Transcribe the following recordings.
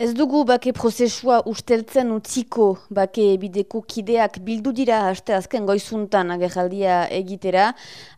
Ez dugu bake prozesua usteltzen utziko bake bideko kideak bildu dira haste azken goizuntan agerraldia egitera.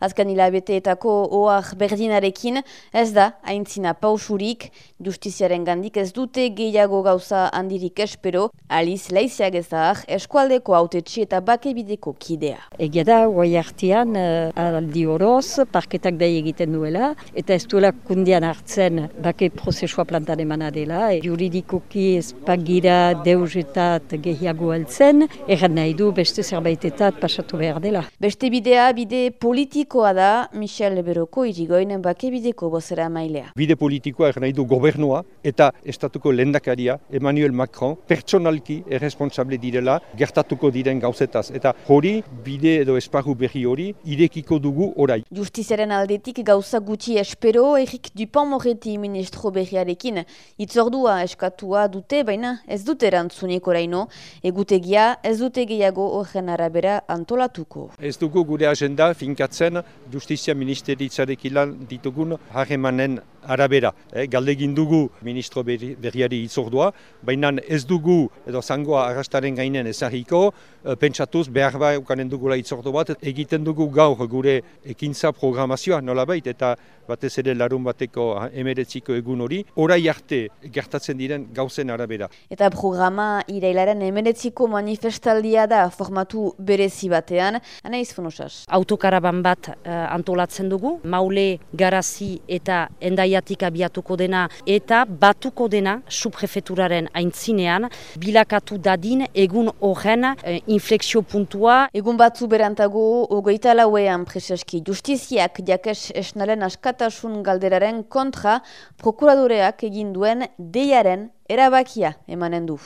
Azken hilabeteetako oak berdinarekin ez da haintzina pausurik justiziaren gandik ez dute gehiago gauza handirik espero. Aliz leiziak ez da eskualdeko autetxi eta bake bideko kidea. Egia da, guai hartian uh, aldi horoz, parketak da egiten duela eta ez duela kundian hartzen bake prozesua plantan emana dela. E, juridiko politikoki ez pagira deusetat gehiago altzen, erran nahi du beste zerbaitetat pasatu behar dela. Beste bidea, bide politikoa da, Michel Beroko irigoinen bake bideko bozera mailea. Bide politikoa erran nahi du gobernua eta estatuko lendakaria Emmanuel Macron pertsonalki erresponsable direla gertatuko diren gauzetaz. Eta hori, bide edo esparru berri hori, irekiko dugu orai. Justiziaren aldetik gauza gutxi espero, Erik Dupont Moretti ministro berriarekin, itzordua eskatu dute, baina ez dute erantzunik oraino, egutegia ez dute gehiago horren arabera antolatuko. Ez dugu gure agenda finkatzen justizia ministeritzarekilan ditugun harremanen arabera. Eh, galdegin dugu ministro berriari itzordua, baina ez dugu edo zangoa arrastaren gainen ezagiko, eh, pentsatuz behar bai ukanen dugula itzordu bat, egiten dugu gaur gure ekintza programazioa nolabait, eta batez ere larun bateko emeretziko egun hori, orai arte gertatzen diren gauzen arabera. Eta programa irailaren emeretziko manifestaldia da formatu berezi batean, anaiz funosaz. Autokaraban bat uh, antolatzen dugu, maule, garazi eta endai Italiatik abiatuko dena eta batuko dena subprefeturaren aintzinean bilakatu dadin egun horren e, inflexio puntua. Egun batzu berantago ogeita lauean preseski justiziak jakes esnalen askatasun galderaren kontra prokuradoreak egin duen deiaren erabakia emanen du.